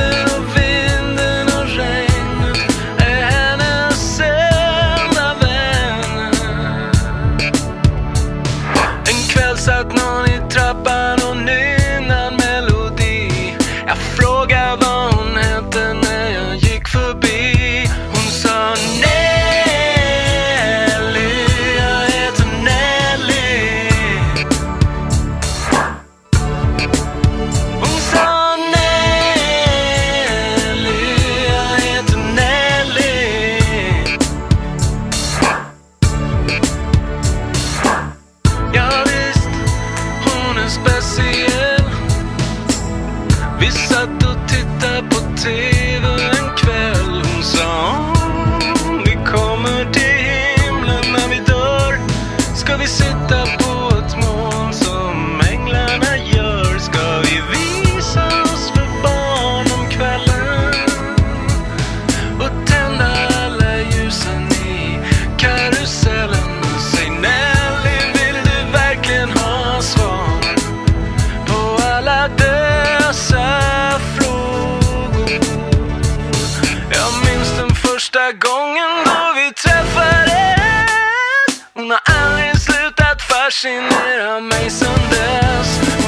love. speciell. Vi satt och tittade på TV Första gången då vi träffades. Hon har aldrig slutat fascinera mig sen dess.